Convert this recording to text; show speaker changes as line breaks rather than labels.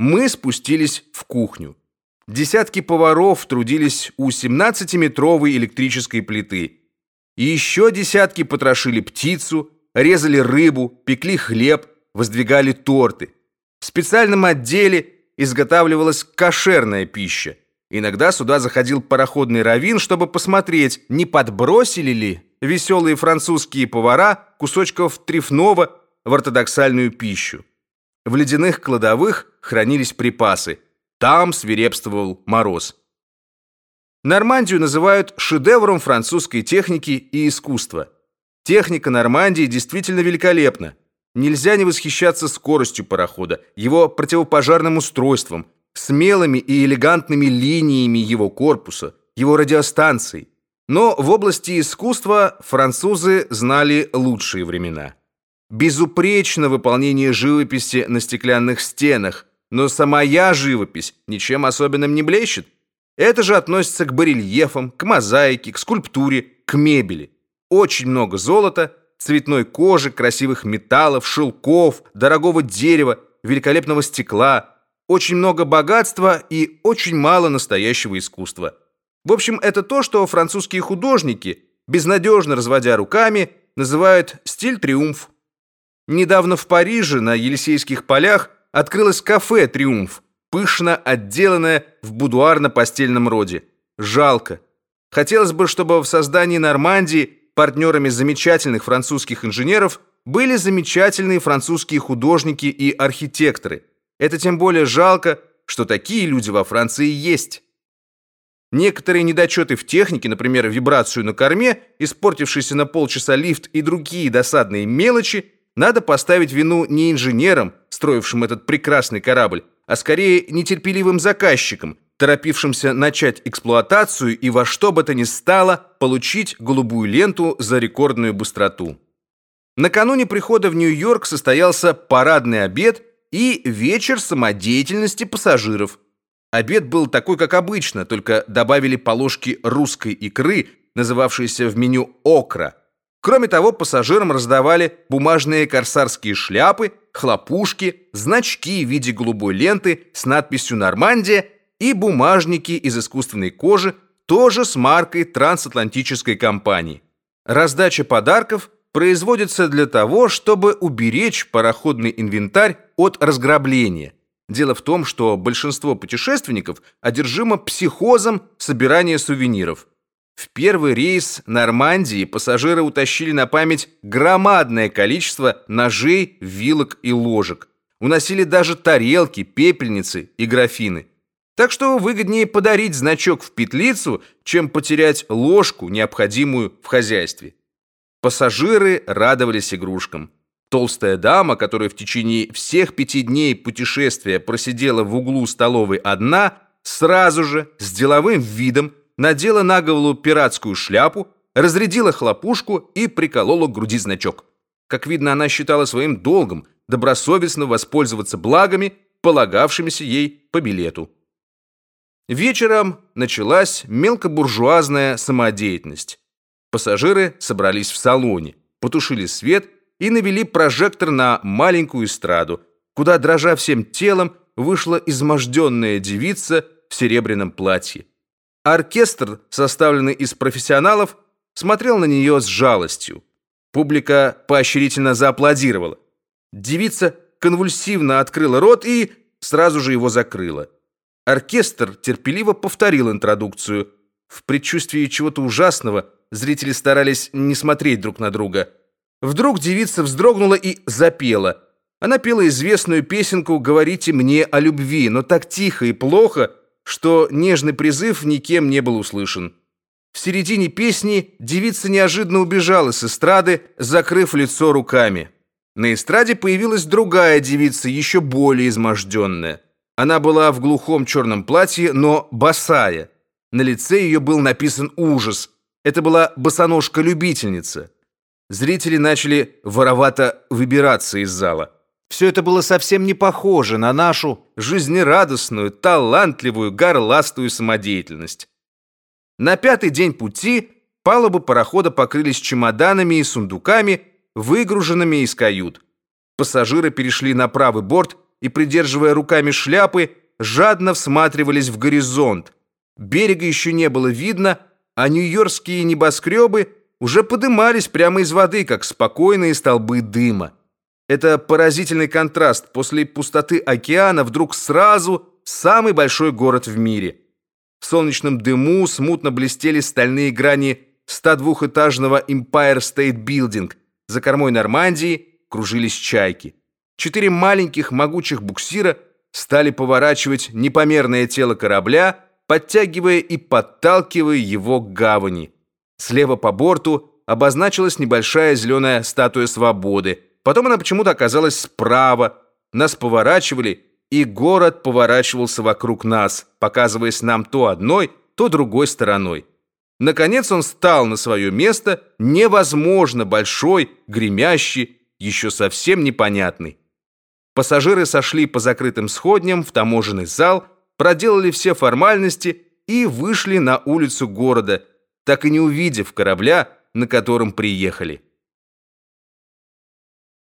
мы спустились в кухню. Десятки поваров трудились у 17-метровой электрической плиты. И еще десятки потрошили птицу, резали рыбу, пекли хлеб, воздвигали торты. В специальном отделе изготавливалась кошерная пища. Иногда сюда заходил пароходный раввин, чтобы посмотреть, не подбросили ли веселые французские повара кусочков трефного в ортодоксальную пищу. В ледяных кладовых хранились припасы. Там свирепствовал мороз. Нормандию называют шедевром французской техники и искусства. Техника Нормандии действительно великолепна. Нельзя не восхищаться скоростью парохода, его противопожарным устройством, смелыми и элегантными линиями его корпуса, его радиостанцией. Но в области искусства французы знали лучшие времена. Безупречно выполнение живописи на стеклянных стенах, но сама я живопись ничем особенным не блещет. Это же относится к барельефам, к мозаике, к скульптуре, к мебели. Очень много золота, цветной кожи, красивых металлов, шелков, дорогого дерева, великолепного стекла, очень много богатства и очень мало настоящего искусства. В общем, это то, что французские художники, безнадежно разводя руками, называют стиль триумф. Недавно в Париже на Елисейских полях открылось кафе Триумф, пышно отделанное в будуарно-постельном роде. Жалко. Хотелось бы, чтобы в создании Нормандии партнерами замечательных французских инженеров были замечательные французские художники и архитекторы. Это тем более жалко, что такие люди во Франции есть. Некоторые недочеты в технике, например, вибрацию на корме, испортившийся на полчаса лифт и другие досадные мелочи, надо поставить вину не инженерам, строившим этот прекрасный корабль, а скорее нетерпеливым заказчикам, торопившимся начать эксплуатацию и во что бы то ни стало получить голубую ленту за рекордную быстроту. Накануне прихода в Нью-Йорк состоялся парадный обед и вечер самодеятельности пассажиров – Обед был такой, как обычно, только добавили по ложке русской икры, называвшейся в меню окра. Кроме того, пассажирам раздавали бумажные корсарские шляпы, хлопушки, значки в виде голубой ленты с надписью «Нормандия» и бумажники из искусственной кожи, тоже с маркой трансатлантической компании. Раздача подарков производится для того, чтобы уберечь пароходный инвентарь от разграбления – Дело в том, что большинство путешественников одержимо психозом собирания сувениров. В первый рейс Нормандии пассажиры утащили на память громадное количество ножей, вилок и ложек. Уносили даже тарелки, пепельницы и графины. Так что выгоднее подарить значок в петлицу, чем потерять ложку, необходимую в хозяйстве. Пассажиры радовались игрушкам. Толстая дама, которая в течение всех пяти дней путешествия просидела в углу столовой одна, сразу же, с деловым видом, надела на голову пиратскую шляпу, разрядила хлопушку и приколола к груди значок. Как видно, она считала своим долгом добросовестно воспользоваться благами, полагавшимися ей по билету. Вечером началась мелкобуржуазная самодеятельность. Пассажиры собрались в салоне, потушили свет и навели прожектор на маленькую эстраду, куда, дрожа всем телом, вышла изможденная девица в серебряном платье. Оркестр, составленный из профессионалов, смотрел на нее с жалостью. Публика поощрительно зааплодировала. Девица конвульсивно открыла рот и сразу же его закрыла. Оркестр терпеливо повторил интродукцию. В предчувствии чего-то ужасного зрители старались не смотреть друг на друга – Вдруг девица вздрогнула и запела. Она пела известную песенку «Говорите мне о любви», но так тихо и плохо, что нежный призыв никем не был услышан. В середине песни девица неожиданно убежала с эстрады, закрыв лицо руками. На эстраде появилась другая девица, еще более изможденная. Она была в глухом черном платье, но босая. На лице ее был написан ужас. Это была босоножка-любительница. Зрители начали воровато выбираться из зала. Все это было совсем не похоже на нашу жизнерадостную, талантливую, горластую самодеятельность. На пятый день пути палубы парохода покрылись чемоданами и сундуками, выгруженными из кают. Пассажиры перешли на правый борт и, придерживая руками шляпы, жадно всматривались в горизонт. Берега еще не было видно, а нью-йоркские небоскребы уже подымались прямо из воды, как спокойные столбы дыма. Это поразительный контраст. После пустоты океана вдруг сразу самый большой город в мире. В солнечном дыму смутно блестели стальные грани 102-этажного Empire State Building. За кормой Нормандии кружились чайки. Четыре маленьких могучих буксира стали поворачивать непомерное тело корабля, подтягивая и подталкивая его к гавани. Слева по борту обозначилась небольшая зеленая статуя свободы. Потом она почему-то оказалась справа. Нас поворачивали, и город поворачивался вокруг нас, показываясь нам то одной, то другой стороной. Наконец он стал на свое место, невозможно большой, гремящий, еще совсем непонятный. Пассажиры сошли по закрытым сходням в таможенный зал, проделали все формальности и вышли на улицу города, так и не увидев корабля, на котором приехали.